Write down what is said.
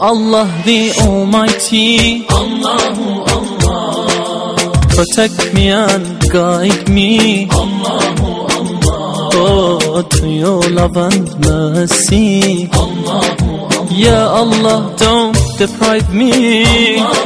Allah the Almighty, Allahu Allah, protect me and guide me. Allahu Allah, Oh, to your love and mercy. Allahu Allah, Ya Allah, don't deprive me. Allah.